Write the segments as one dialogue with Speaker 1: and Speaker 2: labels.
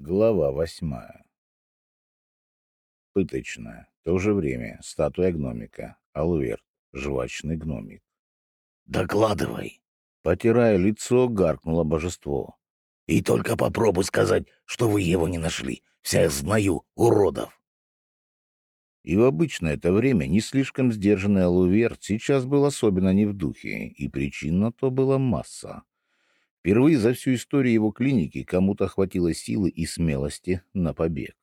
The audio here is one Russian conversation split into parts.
Speaker 1: Глава восьмая. Пыточная. В то же время статуя гномика. Алверт. Жвачный гномик.
Speaker 2: «Докладывай!»
Speaker 1: Потирая лицо, гаркнуло божество.
Speaker 2: «И только попробуй сказать, что вы его не нашли. Вся я знаю, уродов!»
Speaker 1: И в обычное это время не слишком сдержанный Алуверт сейчас был особенно не в духе, и причин на то была масса. Впервые за всю историю его клиники кому-то хватило силы и смелости на побег.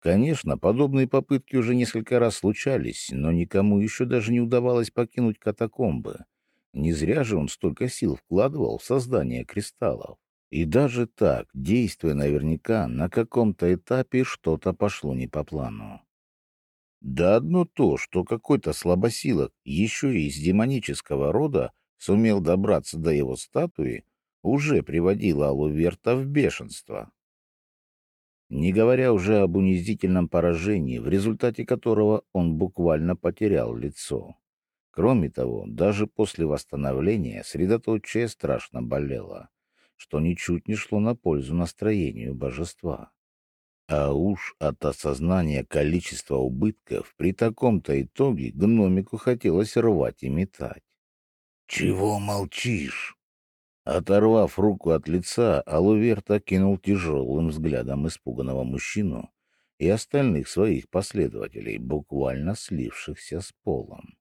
Speaker 1: Конечно, подобные попытки уже несколько раз случались, но никому еще даже не удавалось покинуть катакомбы. Не зря же он столько сил вкладывал в создание кристаллов. И даже так, действуя наверняка, на каком-то этапе что-то пошло не по плану. Да одно то, что какой-то слабосилок, еще и из демонического рода, сумел добраться до его статуи, уже приводило Алуверта в бешенство. Не говоря уже об унизительном поражении, в результате которого он буквально потерял лицо. Кроме того, даже после восстановления средоточие страшно болело, что ничуть не шло на пользу настроению божества. А уж от осознания количества убытков при таком-то итоге гномику хотелось рвать и метать.
Speaker 2: «Чего молчишь?»
Speaker 1: Оторвав руку от лица, Алуверт окинул тяжелым взглядом испуганного мужчину и остальных своих последователей, буквально слившихся с полом.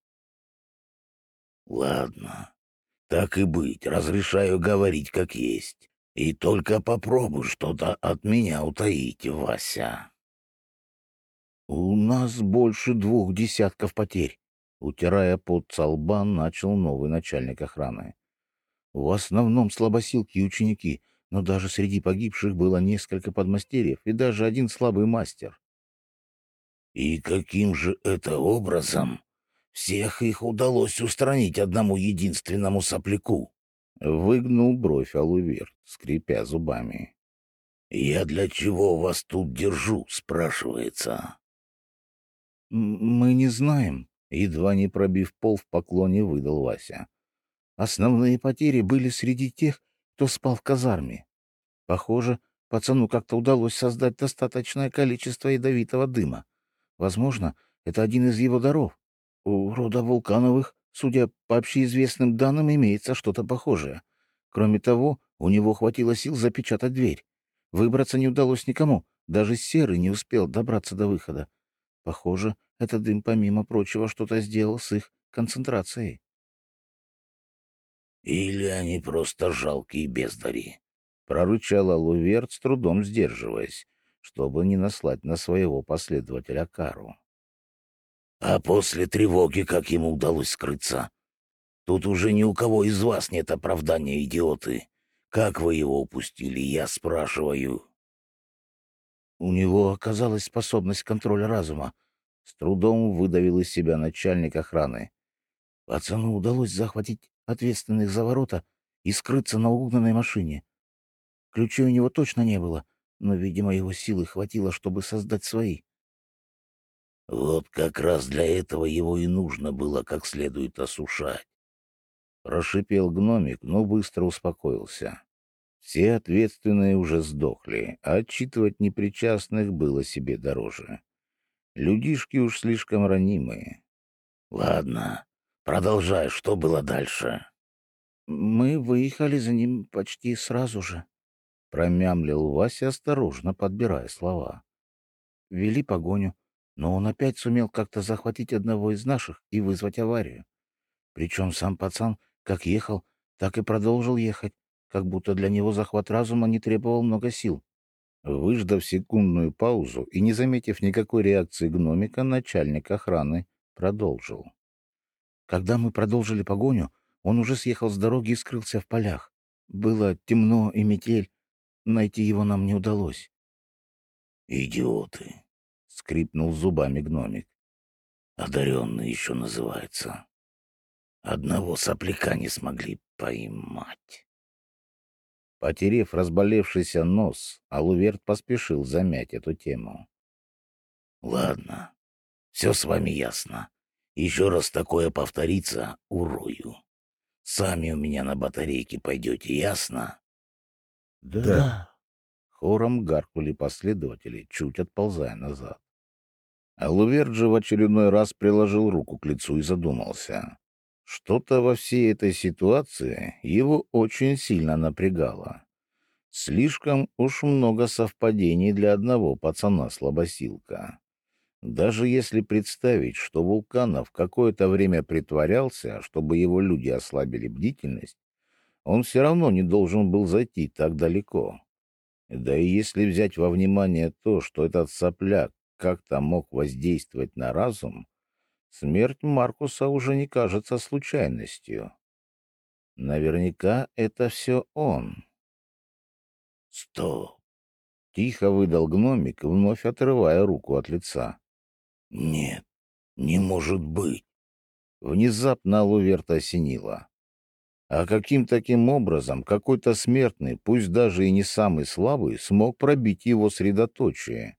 Speaker 2: «Ладно, так и быть, разрешаю говорить как есть. И только попробуй что-то от меня утаить, Вася».
Speaker 1: «У нас больше двух десятков потерь», Утирая пот со начал новый начальник охраны. В основном слабосилки и ученики, но даже среди погибших было несколько подмастерьев и даже один слабый мастер.
Speaker 2: И каким же это образом всех их удалось устранить одному единственному сопляку?
Speaker 1: Выгнул бровь Алувер, скрипя зубами.
Speaker 2: «Я для чего вас тут держу?» — спрашивается.
Speaker 1: «Мы не знаем», Едва не пробив пол в поклоне, выдал Вася. Основные потери были среди тех, кто спал в казарме. Похоже, пацану как-то удалось создать достаточное количество ядовитого дыма. Возможно, это один из его даров. У рода вулкановых, судя по общеизвестным данным, имеется что-то похожее. Кроме того, у него хватило сил запечатать дверь. Выбраться не удалось никому, даже Серый не успел добраться до выхода. Похоже, этот дым, помимо прочего, что-то сделал с их концентрацией.
Speaker 2: «Или они просто жалкие бездари», —
Speaker 1: прорычал Алуверт, с трудом сдерживаясь, чтобы не наслать на своего последователя кару.
Speaker 2: «А после тревоги как ему удалось скрыться? Тут уже ни у кого из вас нет оправдания, идиоты. Как вы его упустили, я спрашиваю?»
Speaker 1: У него оказалась способность контроля разума, с трудом выдавил из себя начальник охраны. Пацану удалось захватить ответственных за ворота и скрыться на угнанной машине. Ключей у него точно не было, но, видимо, его силы хватило, чтобы создать свои.
Speaker 2: Вот как раз для этого его и нужно было как следует осушать.
Speaker 1: Прошипел гномик, но быстро успокоился. Все ответственные уже сдохли, а отчитывать непричастных было себе дороже. Людишки уж слишком ранимые.
Speaker 2: Ладно, продолжай, что было дальше?
Speaker 1: Мы выехали за ним почти сразу же. Промямлил Вася, осторожно подбирая слова. Вели погоню, но он опять сумел как-то захватить одного из наших и вызвать аварию. Причем сам пацан как ехал, так и продолжил ехать, как будто для него захват разума не требовал много сил. Выждав секундную паузу и не заметив никакой реакции гномика, начальник охраны продолжил. Когда мы продолжили погоню, он уже съехал с дороги и скрылся в полях. Было темно и метель. Найти его нам не удалось.
Speaker 2: «Идиоты!» — скрипнул зубами гномик. «Одаренный еще называется. Одного сопляка не смогли поймать».
Speaker 1: Потерев разболевшийся нос, Алуверт поспешил замять эту тему.
Speaker 2: «Ладно, все с вами ясно. Еще раз такое повторится — урою. Сами у меня на батарейке пойдете, ясно?»
Speaker 1: «Да», — Хором гаркнули последователи, чуть отползая назад. Алуверджи в очередной раз приложил руку к лицу и задумался. Что-то во всей этой ситуации его очень сильно напрягало. Слишком уж много совпадений для одного пацана-слабосилка. Даже если представить, что Вулканов какое-то время притворялся, чтобы его люди ослабили бдительность, он все равно не должен был зайти так далеко. Да и если взять во внимание то, что этот сопляк как-то мог воздействовать на разум, смерть Маркуса уже не кажется случайностью. Наверняка это все он.
Speaker 2: «Стоп!»
Speaker 1: — тихо выдал гномик, вновь отрывая руку от лица.
Speaker 2: «Нет, не может быть!»
Speaker 1: Внезапно Луверта осенило. А каким таким образом какой-то смертный, пусть даже и не самый слабый, смог пробить его средоточие?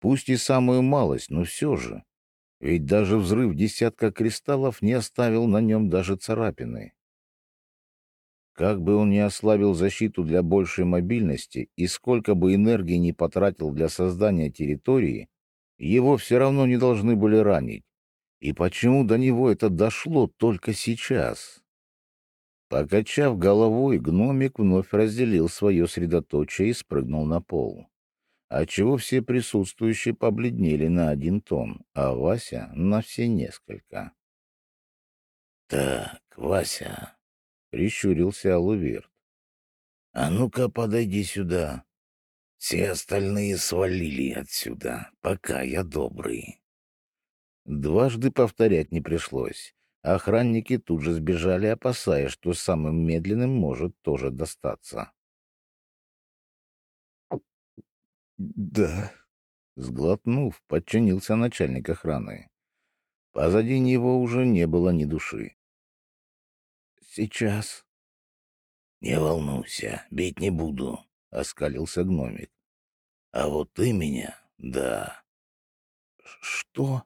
Speaker 1: Пусть и самую малость, но все же. Ведь даже взрыв десятка кристаллов не оставил на нем даже царапины. Как бы он ни ослабил защиту для большей мобильности и сколько бы энергии не потратил для создания территории, его все равно не должны были ранить. И почему до него это дошло только сейчас? Покачав головой, гномик вновь разделил свое средоточие и спрыгнул на пол. Отчего все присутствующие побледнели на один тон, а Вася — на все несколько.
Speaker 2: — Так, Вася, —
Speaker 1: прищурился Алуверт.
Speaker 2: — А ну-ка подойди сюда. Все остальные свалили отсюда, пока я добрый.
Speaker 1: Дважды повторять не пришлось. Охранники тут же сбежали, опасаясь, что самым медленным может тоже достаться. «Да», — сглотнув, подчинился начальник охраны. Позади него уже не было ни души. «Сейчас».
Speaker 2: «Не волнуйся, бить не буду», — оскалился гномик. «А вот ты меня, да».
Speaker 1: «Что?»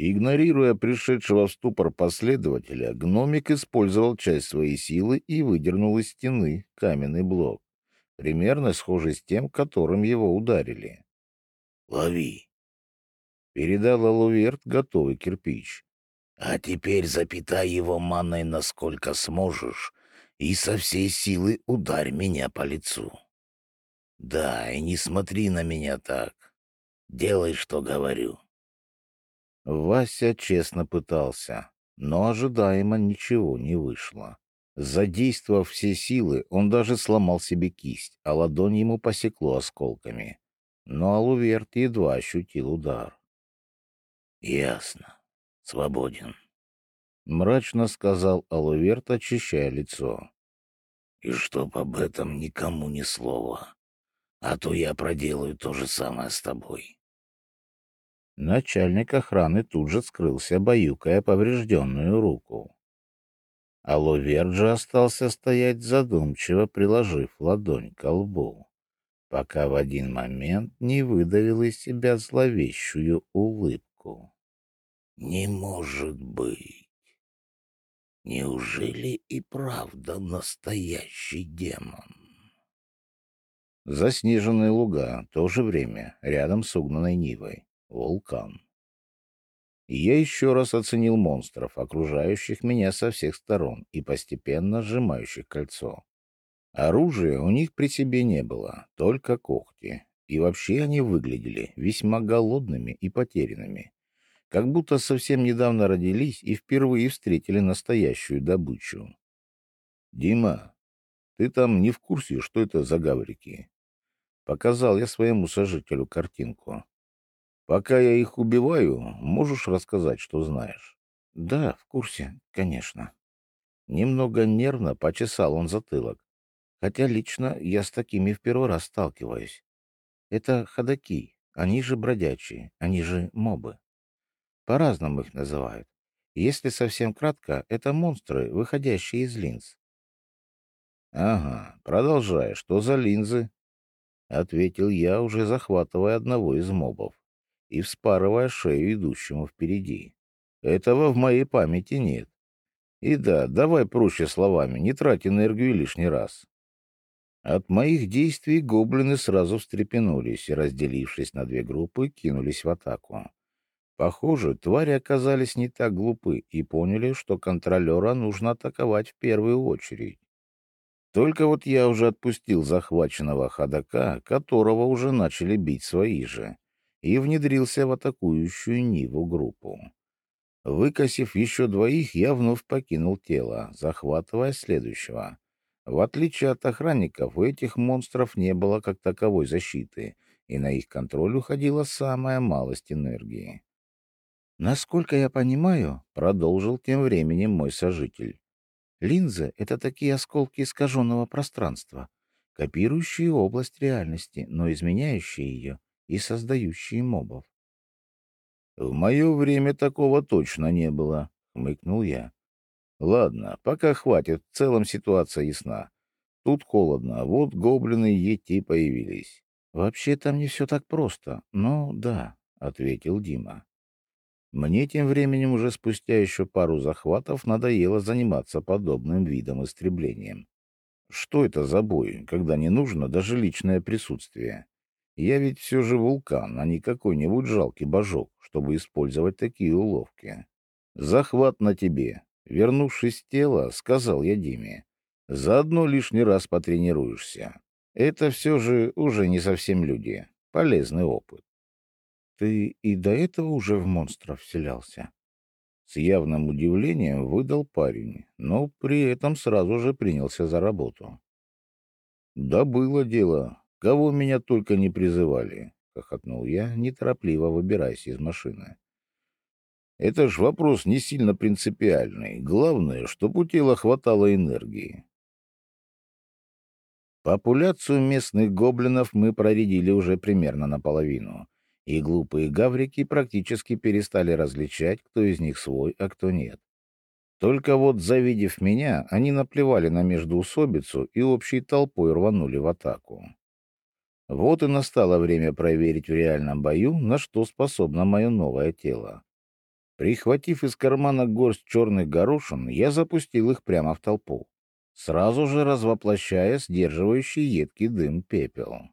Speaker 1: Игнорируя пришедшего в ступор последователя, гномик использовал часть своей силы и выдернул из стены каменный блок, примерно схожий с тем, которым его ударили.
Speaker 2: «Лови!»
Speaker 1: Передал Алуверт готовый кирпич.
Speaker 2: А теперь запитай его манной насколько сможешь и со всей силы ударь меня по лицу. Да, и не смотри на меня так. Делай, что говорю.
Speaker 1: Вася честно пытался, но ожидаемо ничего не вышло. Задействовав все силы, он даже сломал себе кисть, а ладонь ему посекло осколками. Но Алуверт едва ощутил удар.
Speaker 2: — Ясно. Свободен.
Speaker 1: Мрачно сказал Алуверт, очищая лицо.
Speaker 2: И чтоб об этом никому ни слова. А то я проделаю то же самое с тобой.
Speaker 1: Начальник охраны тут же скрылся, баюкая поврежденную руку. Алуверт же остался стоять задумчиво, приложив ладонь к лбу, пока в один момент не выдавил из себя зловещую улыбку.
Speaker 2: Не может быть. Неужели и правда настоящий демон?
Speaker 1: Заснеженные луга, то же время, рядом с угнанной Нивой. Вулкан. Я еще раз оценил монстров, окружающих меня со всех сторон и постепенно сжимающих кольцо. Оружия у них при себе не было, только когти. И вообще они выглядели весьма голодными и потерянными как будто совсем недавно родились и впервые встретили настоящую добычу. «Дима, ты там не в курсе, что это за гаврики?» Показал я своему сожителю картинку. «Пока я их убиваю, можешь рассказать, что знаешь?» «Да, в курсе, конечно». Немного нервно почесал он затылок. Хотя лично я с такими в первый раз сталкиваюсь. Это ходаки, они же бродячие, они же мобы. По-разному их называют. Если совсем кратко, это монстры, выходящие из линз. — Ага, продолжай. Что за линзы? — ответил я, уже захватывая одного из мобов и вспарывая шею идущему впереди. Этого в моей памяти нет. И да, давай проще словами, не трать энергию лишний раз. От моих действий гоблины сразу встрепенулись и, разделившись на две группы, кинулись в атаку. Похоже, твари оказались не так глупы и поняли, что контролера нужно атаковать в первую очередь. Только вот я уже отпустил захваченного ходока, которого уже начали бить свои же, и внедрился в атакующую Ниву группу. Выкосив еще двоих, я вновь покинул тело, захватывая следующего. В отличие от охранников, у этих монстров не было как таковой защиты, и на их контроль уходила самая малость энергии. «Насколько я понимаю», — продолжил тем временем мой сожитель, Линзы — это такие осколки искаженного пространства, копирующие область реальности, но изменяющие ее и создающие мобов. «В мое время такого точно не было», — хмыкнул я. «Ладно, пока хватит, в целом ситуация ясна. Тут холодно, вот гоблины Ети появились». «Вообще там не все так просто, но да», — ответил Дима. Мне тем временем уже спустя еще пару захватов надоело заниматься подобным видом истреблением. Что это за бой, когда не нужно даже личное присутствие? Я ведь все же вулкан, а не какой-нибудь жалкий божок, чтобы использовать такие уловки. Захват на тебе. Вернувшись в тело, сказал я Диме, заодно лишний раз потренируешься. Это все же уже не совсем люди. Полезный опыт. Ты и до этого уже в монстров вселялся? С явным удивлением выдал парень, но при этом сразу же принялся за работу. Да было дело. Кого меня только не призывали, хохотнул я, неторопливо выбираясь из машины. Это ж вопрос не сильно принципиальный. Главное, чтобы у тела хватало энергии. Популяцию местных гоблинов мы проредили уже примерно наполовину и глупые гаврики практически перестали различать, кто из них свой, а кто нет. Только вот, завидев меня, они наплевали на междуусобицу и общей толпой рванули в атаку. Вот и настало время проверить в реальном бою, на что способно мое новое тело. Прихватив из кармана горсть черных горошин, я запустил их прямо в толпу, сразу же развоплощая сдерживающий едкий дым пепел.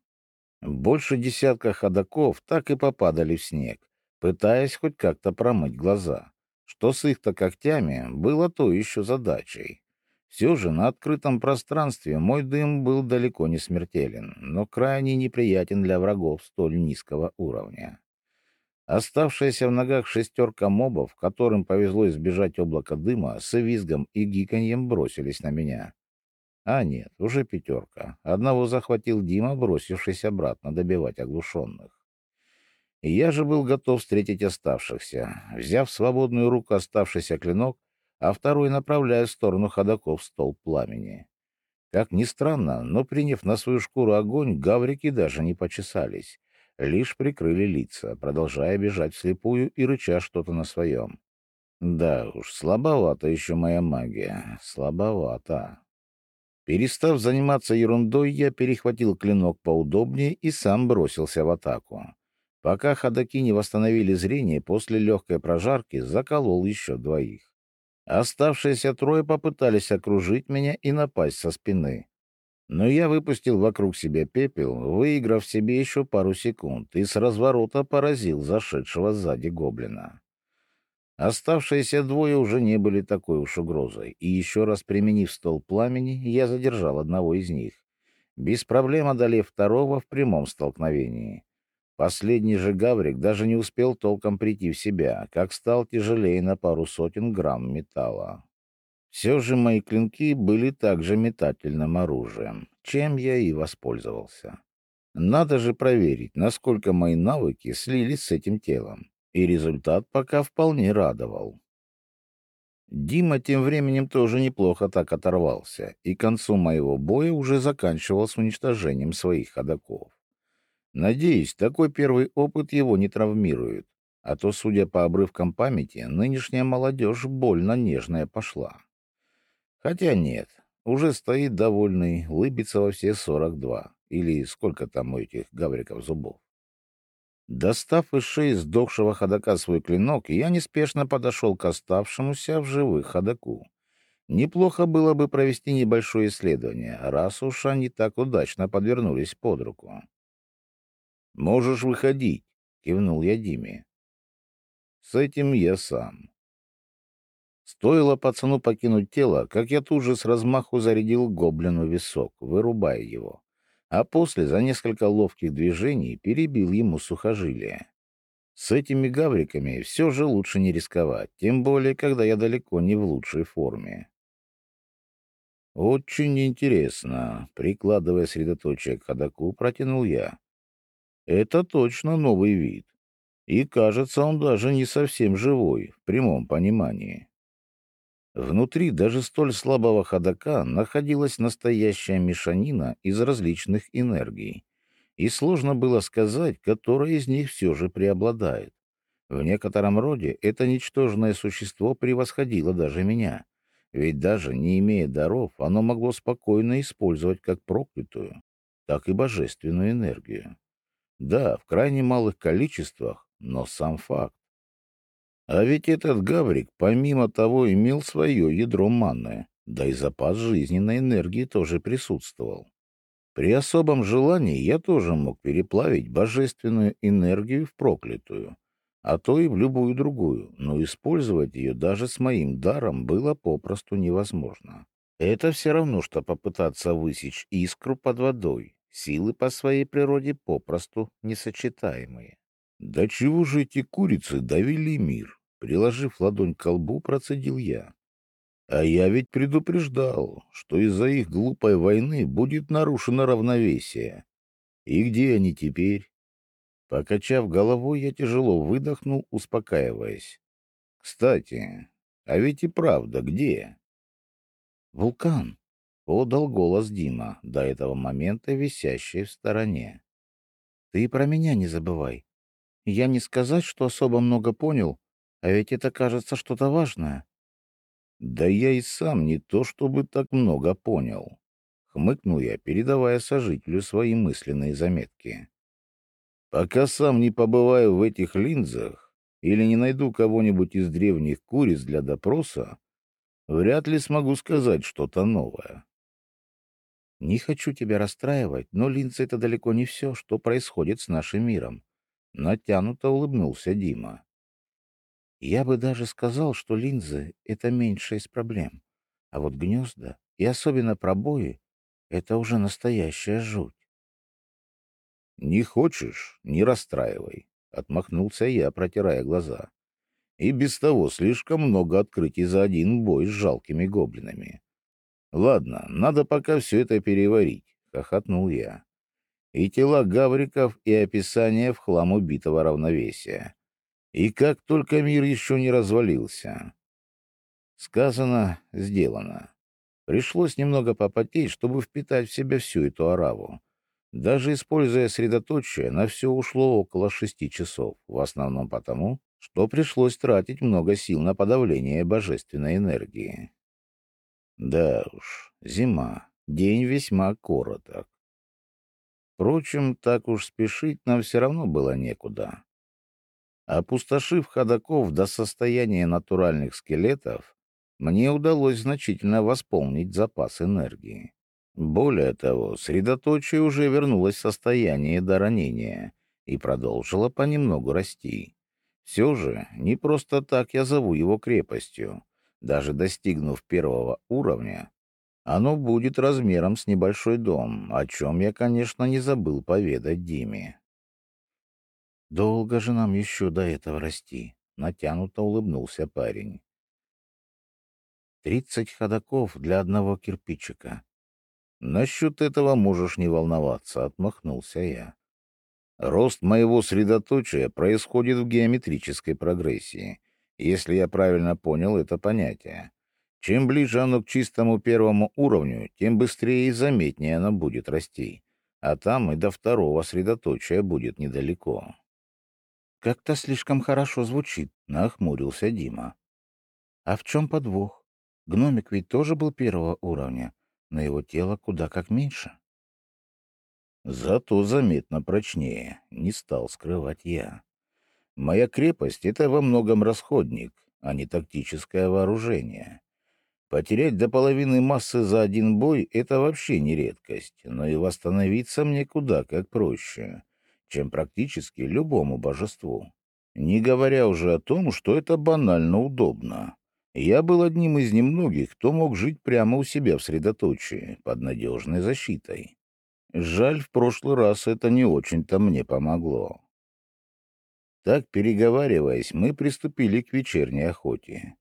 Speaker 1: Больше десятка ходаков так и попадали в снег, пытаясь хоть как-то промыть глаза. Что с их-то когтями было то еще задачей. Все же на открытом пространстве мой дым был далеко не смертелен, но крайне неприятен для врагов столь низкого уровня. Оставшаяся в ногах шестерка мобов, которым повезло избежать облака дыма, с визгом и гиканьем бросились на меня. А нет, уже пятерка. Одного захватил Дима, бросившись обратно добивать оглушенных. И я же был готов встретить оставшихся, взяв свободную руку оставшийся клинок, а второй направляя в сторону ходоков столб пламени. Как ни странно, но, приняв на свою шкуру огонь, гаврики даже не почесались, лишь прикрыли лица, продолжая бежать вслепую и рыча что-то на своем. Да уж, слабовата еще моя магия, слабовата. Перестав заниматься ерундой, я перехватил клинок поудобнее и сам бросился в атаку. Пока ходаки не восстановили зрение, после легкой прожарки заколол еще двоих. Оставшиеся трое попытались окружить меня и напасть со спины. Но я выпустил вокруг себя пепел, выиграв себе еще пару секунд, и с разворота поразил зашедшего сзади гоблина. Оставшиеся двое уже не были такой уж угрозой, и еще раз применив стол пламени, я задержал одного из них, без проблем одолев второго в прямом столкновении. Последний же гаврик даже не успел толком прийти в себя, как стал тяжелее на пару сотен грамм металла. Все же мои клинки были также метательным оружием, чем я и воспользовался. Надо же проверить, насколько мои навыки слились с этим телом и результат пока вполне радовал. Дима тем временем тоже неплохо так оторвался, и к концу моего боя уже заканчивал с уничтожением своих ходоков. Надеюсь, такой первый опыт его не травмирует, а то, судя по обрывкам памяти, нынешняя молодежь больно нежная пошла. Хотя нет, уже стоит довольный, лыбится во все сорок два, или сколько там у этих гавриков зубов. Достав из шеи сдохшего ходока свой клинок, я неспешно подошел к оставшемуся в живых ходоку. Неплохо было бы провести небольшое исследование, раз уж они так удачно подвернулись под руку. «Можешь выходить», — кивнул я Диме. «С этим я сам». Стоило пацану покинуть тело, как я тут же с размаху зарядил гоблину висок, вырубая его, а после за несколько ловких движений перебил ему сухожилие. С этими гавриками все же лучше не рисковать, тем более, когда я далеко не в лучшей форме. «Очень интересно», — прикладывая средоточие к ходаку, протянул я. «Это точно новый вид. И, кажется, он даже не совсем живой, в прямом понимании». Внутри даже столь слабого ходока находилась настоящая мешанина из различных энергий, и сложно было сказать, которая из них все же преобладает. В некотором роде это ничтожное существо превосходило даже меня — ведь даже не имея даров, оно могло спокойно использовать как проклятую, так и божественную энергию. Да, в крайне малых количествах, но сам факт. А ведь этот гаврик, помимо того, имел свое ядро манное, да и запас жизненной энергии тоже присутствовал. При особом желании я тоже мог переплавить божественную энергию в проклятую, а то и в любую другую, но использовать ее даже с моим даром было попросту невозможно. Это все равно, что попытаться высечь искру под водой, силы по своей природе попросту несочетаемые. «Да чего же эти курицы довели мир?» Приложив ладонь к колбу, процедил я. А я ведь предупреждал, что из-за их глупой войны будет нарушено равновесие. И где они теперь? Покачав головой, я тяжело выдохнул, успокаиваясь. «Кстати, а ведь и правда где?» «Вулкан», — подал голос Дима, до этого момента висящий в стороне. «Ты про меня не забывай. Я не сказать, что особо много понял, а ведь это кажется что-то важное». «Да я и сам не то чтобы так много понял», — хмыкнул я, передавая сожителю свои мысленные заметки. Пока сам не побываю в этих линзах или не найду кого-нибудь из древних куриц для допроса, вряд ли смогу сказать что-то новое. Не хочу тебя расстраивать, но линзы — это далеко не все, что происходит с нашим миром. Натянуто улыбнулся Дима. Я бы даже сказал, что линзы — это меньшая из проблем. А вот гнезда, и особенно пробои, — это уже настоящая жуть. «Не хочешь — не расстраивай», — отмахнулся я, протирая глаза. «И без того слишком много открытий за один бой с жалкими гоблинами». «Ладно, надо пока все это переварить», — хохотнул я. «И тела гавриков, и описание в хлам убитого равновесия. И как только мир еще не развалился». Сказано, сделано. Пришлось немного попотеть, чтобы впитать в себя всю эту ораву. Даже используя средоточие, на все ушло около шести часов, в основном потому, что пришлось тратить много сил на подавление божественной энергии. Да уж, зима, день весьма короток. Впрочем, так уж спешить нам все равно было некуда. Опустошив ходаков до состояния натуральных скелетов, мне удалось значительно восполнить запас энергии. Более того, средоточие уже вернулось в состояние до ранения и продолжило понемногу расти. Все же, не просто так я зову его крепостью. Даже достигнув первого уровня, оно будет размером с небольшой дом, о чем я, конечно, не забыл поведать Диме. «Долго же нам еще до этого расти», — натянуто улыбнулся парень. «Тридцать ходаков для одного кирпичика. «Насчет этого можешь не волноваться», — отмахнулся я. «Рост моего средоточия происходит в геометрической прогрессии, если я правильно понял это понятие. Чем ближе оно к чистому первому уровню, тем быстрее и заметнее оно будет расти, а там и до второго средоточия будет недалеко». «Как-то слишком хорошо звучит», — нахмурился Дима. «А в чем подвох? Гномик ведь тоже был первого уровня» но его тело куда как меньше. Зато заметно прочнее, не стал скрывать я. Моя крепость — это во многом расходник, а не тактическое вооружение. Потерять до половины массы за один бой — это вообще не редкость, но и восстановиться мне куда как проще, чем практически любому божеству. Не говоря уже о том, что это банально удобно. Я был одним из немногих, кто мог жить прямо у себя в средоточии, под надежной защитой. Жаль, в прошлый раз это не очень-то мне помогло. Так, переговариваясь, мы приступили к вечерней охоте.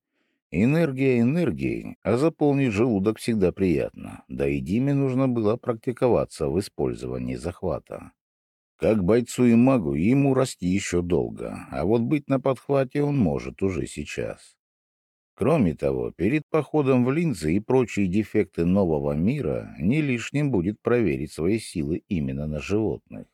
Speaker 1: Энергия энергией, а заполнить желудок всегда приятно. Да и Диме нужно было практиковаться в использовании захвата. Как бойцу и магу ему расти еще долго, а вот быть на подхвате он может уже сейчас. Кроме того, перед походом в линзы и прочие дефекты нового мира не лишним будет проверить свои силы именно на животных.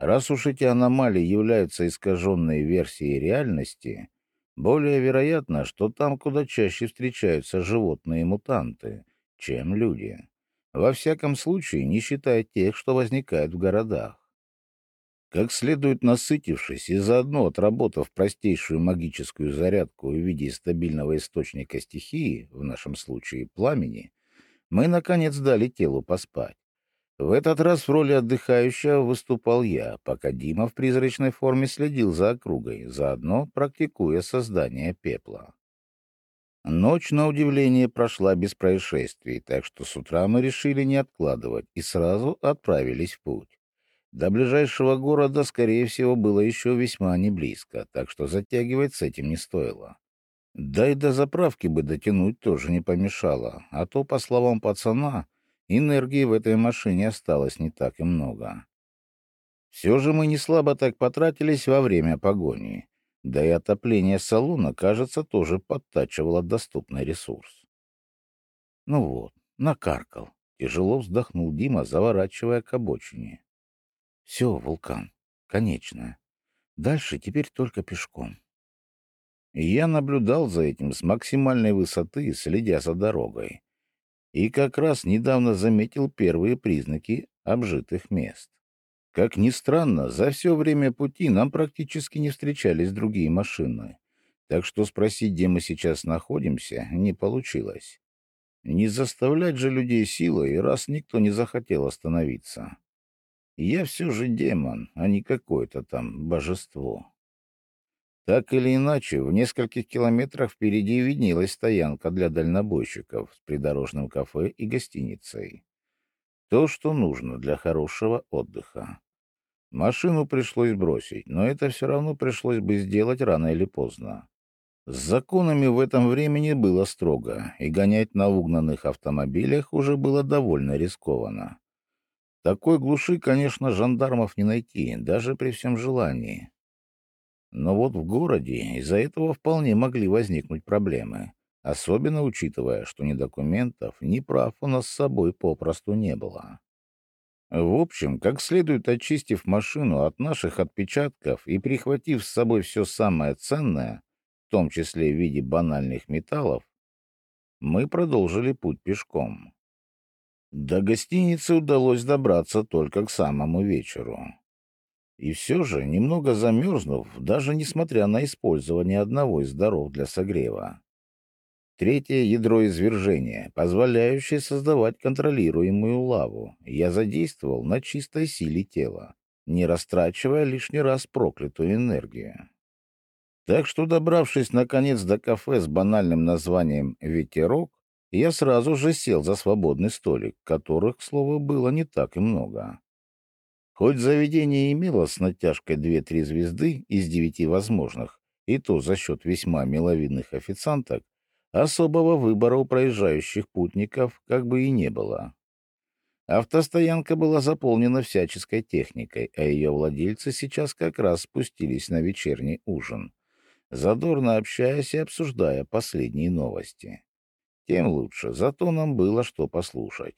Speaker 1: Раз уж эти аномалии являются искаженной версией реальности, более вероятно, что там куда чаще встречаются животные-мутанты, чем люди. Во всяком случае, не считая тех, что возникают в городах. Как следует насытившись и заодно отработав простейшую магическую зарядку в виде стабильного источника стихии, в нашем случае пламени, мы, наконец, дали телу поспать. В этот раз в роли отдыхающего выступал я, пока Дима в призрачной форме следил за округой, заодно практикуя создание пепла. Ночь, на удивление, прошла без происшествий, так что с утра мы решили не откладывать и сразу отправились в путь. До ближайшего города, скорее всего, было еще весьма не близко, так что затягивать с этим не стоило. Да и до заправки бы дотянуть тоже не помешало, а то, по словам пацана, Энергии в этой машине осталось не так и много. Все же мы не слабо так потратились во время погони. Да и отопление салона, кажется, тоже подтачивало доступный ресурс. Ну вот, накаркал. Тяжело вздохнул Дима, заворачивая к обочине. Все, вулкан, конечно. Дальше теперь только пешком. И я наблюдал за этим с максимальной высоты, следя за дорогой и как раз недавно заметил первые признаки обжитых мест. Как ни странно, за все время пути нам практически не встречались другие машины, так что спросить, где мы сейчас находимся, не получилось. Не заставлять же людей силой, раз никто не захотел остановиться. Я все же демон, а не какое-то там божество. Так или иначе, в нескольких километрах впереди виднелась стоянка для дальнобойщиков с придорожным кафе и гостиницей. То, что нужно для хорошего отдыха. Машину пришлось бросить, но это все равно пришлось бы сделать рано или поздно. С законами в этом времени было строго, и гонять на угнанных автомобилях уже было довольно рискованно. Такой глуши, конечно, жандармов не найти, даже при всем желании. Но вот в городе из-за этого вполне могли возникнуть проблемы, особенно учитывая, что ни документов, ни прав у нас с собой попросту не было. В общем, как следует очистив машину от наших отпечатков и прихватив с собой все самое ценное, в том числе в виде банальных металлов, мы продолжили путь пешком. До гостиницы удалось добраться только к самому вечеру. И все же, немного замерзнув, даже несмотря на использование одного из даров для согрева. Третье ядро извержения, позволяющее создавать контролируемую лаву, я задействовал на чистой силе тела, не растрачивая лишний раз проклятую энергию. Так что, добравшись наконец до кафе с банальным названием «Ветерок», я сразу же сел за свободный столик, которых, к слову, было не так и много. Хоть заведение имело с натяжкой две-три звезды из девяти возможных, и то за счет весьма миловидных официанток, особого выбора у проезжающих путников как бы и не было. Автостоянка была заполнена всяческой техникой, а ее владельцы сейчас как раз спустились на вечерний ужин, задорно общаясь и обсуждая последние новости. Тем лучше, зато нам было что послушать.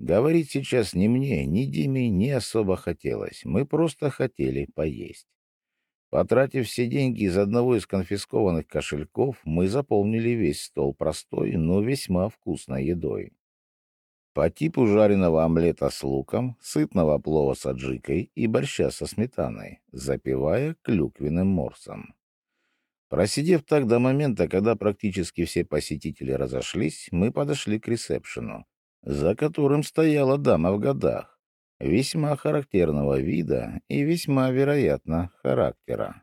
Speaker 1: Говорить сейчас ни мне, ни Диме не особо хотелось. Мы просто хотели поесть. Потратив все деньги из одного из конфискованных кошельков, мы заполнили весь стол простой, но весьма вкусной едой. По типу жареного омлета с луком, сытного плова с аджикой и борща со сметаной, запивая клюквенным морсом. Просидев так до момента, когда практически все посетители разошлись, мы подошли к ресепшену, за которым стояла дама в годах, весьма характерного вида и весьма, вероятно, характера.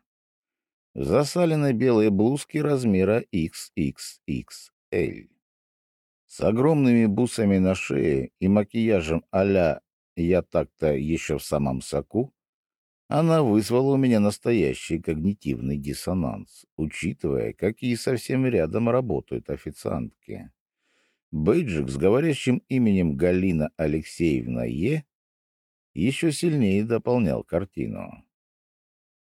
Speaker 1: В засаленной белой блузке размера XXXL. С огромными бусами на шее и макияжем а «я так-то еще в самом соку», она вызвала у меня настоящий когнитивный диссонанс, учитывая, какие совсем рядом работают официантки. Бейджик с говорящим именем Галина Алексеевна Е еще сильнее дополнял картину.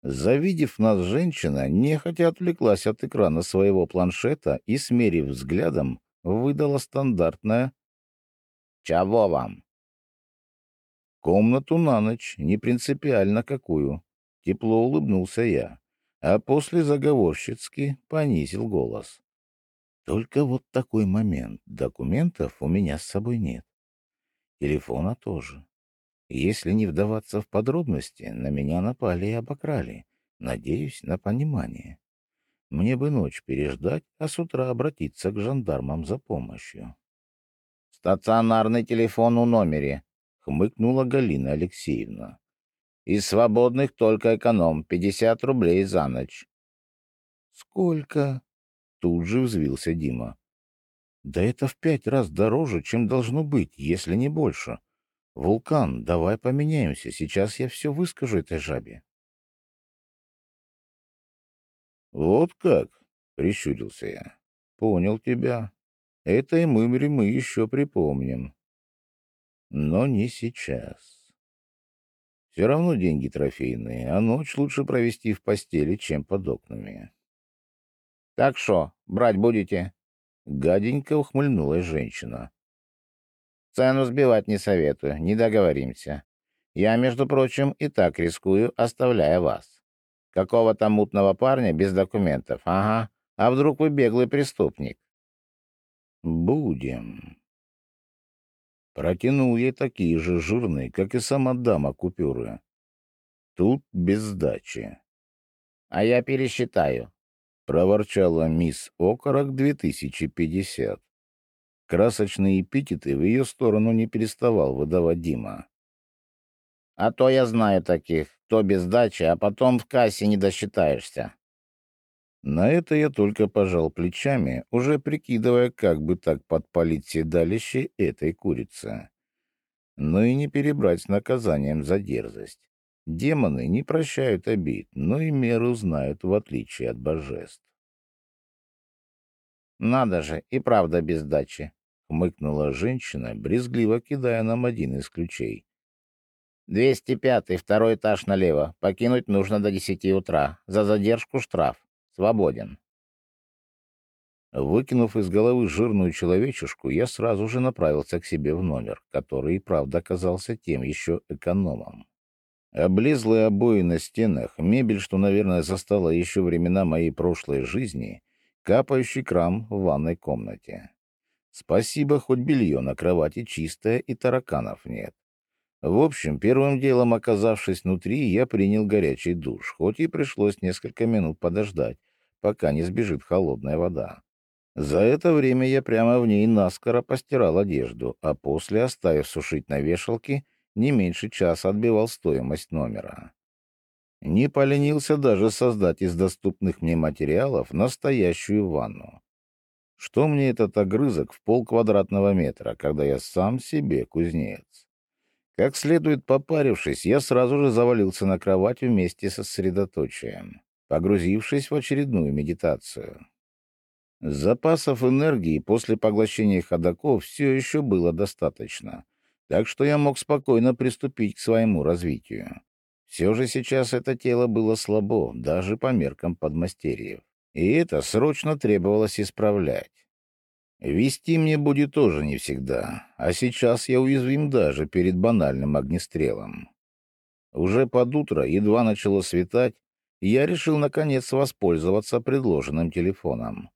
Speaker 1: Завидев нас, женщина нехотя отвлеклась от экрана своего планшета и, смерив взглядом, выдала стандартное «Чего вам?» Комнату на ночь, не принципиально какую. Тепло улыбнулся я, а после заговорщицки понизил голос. Только вот такой момент. Документов у меня с собой нет. Телефона тоже. Если не вдаваться в подробности, на меня напали и обокрали. Надеюсь на понимание. Мне бы ночь переждать, а с утра обратиться к жандармам за помощью. «Стационарный телефон у номере», хмыкнула Галина Алексеевна. «Из свободных только эконом, пятьдесят рублей за ночь». «Сколько?» — тут же взвился Дима. «Да это в пять раз дороже, чем должно быть, если не больше. Вулкан, давай поменяемся, сейчас я все выскажу этой жабе». «Вот как?» — прищурился я. «Понял тебя. Этой мымре мы еще припомним но не сейчас. Все равно деньги трофейные, а ночь лучше провести в постели, чем под окнами. — Так что, брать будете? — гаденько ухмыльнулась женщина. — Цену сбивать не советую, не договоримся. Я, между прочим, и так рискую, оставляя вас. Какого-то мутного парня без документов, ага. А вдруг вы беглый преступник? — Будем. Протянул ей такие же жирные, как и сама дама купюры. Тут без сдачи. — А я пересчитаю, — проворчала мисс Окорок 2050. Красочные эпитеты в ее сторону не переставал выдавать Дима. — А то я знаю таких, кто без сдачи, а потом в кассе не досчитаешься. На это я только пожал плечами, уже прикидывая, как бы так подпалить седалище этой курицы. Но и не перебрать с наказанием за дерзость. Демоны не прощают обид, но и меру знают, в отличие от божеств. «Надо же, и правда без дачи», — хмыкнула женщина, брезгливо кидая нам один из ключей. «Двести пятый, второй этаж налево. Покинуть нужно до десяти утра. За задержку штраф. Свободен. Выкинув из головы жирную человечушку, я сразу же направился к себе в номер, который, правда, оказался тем еще экономом. Облезлые обои на стенах, мебель, что, наверное, застала еще времена моей прошлой жизни, капающий крам в ванной комнате. Спасибо, хоть белье на кровати чистое и тараканов нет. В общем, первым делом, оказавшись внутри, я принял горячий душ, хоть и пришлось несколько минут подождать, пока не сбежит холодная вода. За это время я прямо в ней наскоро постирал одежду, а после, оставив сушить на вешалке, не меньше часа отбивал стоимость номера. Не поленился даже создать из доступных мне материалов настоящую ванну. Что мне этот огрызок в полквадратного метра, когда я сам себе кузнец? Как следует попарившись, я сразу же завалился на кровать вместе со сосредоточием погрузившись в очередную медитацию. Запасов энергии после поглощения ходоков все еще было достаточно, так что я мог спокойно приступить к своему развитию. Все же сейчас это тело было слабо, даже по меркам подмастерьев, и это срочно требовалось исправлять. Вести мне будет тоже не всегда, а сейчас я уязвим даже перед банальным огнестрелом. Уже под утро едва начало светать, я решил, наконец, воспользоваться предложенным телефоном.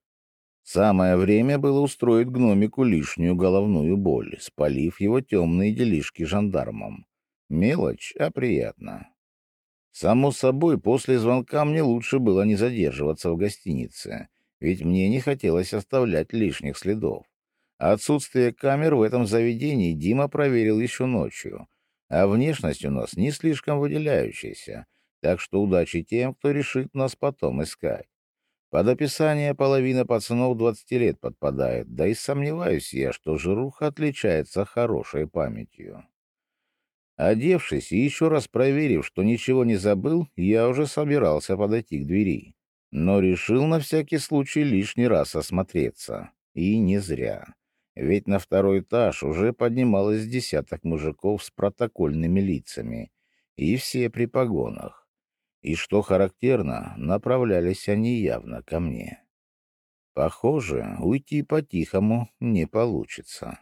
Speaker 1: Самое время было устроить гномику лишнюю головную боль, спалив его темные делишки жандармам. Мелочь, а приятно. Само собой, после звонка мне лучше было не задерживаться в гостинице, ведь мне не хотелось оставлять лишних следов. Отсутствие камер в этом заведении Дима проверил еще ночью, а внешность у нас не слишком выделяющаяся, так что удачи тем, кто решит нас потом искать. Под описание половина пацанов 20 лет подпадает, да и сомневаюсь я, что жируха отличается хорошей памятью. Одевшись и еще раз проверив, что ничего не забыл, я уже собирался подойти к двери, но решил на всякий случай лишний раз осмотреться. И не зря. Ведь на второй этаж уже поднималось десяток мужиков с протокольными лицами, и все при погонах. И, что характерно, направлялись они явно ко мне. Похоже, уйти по-тихому не получится.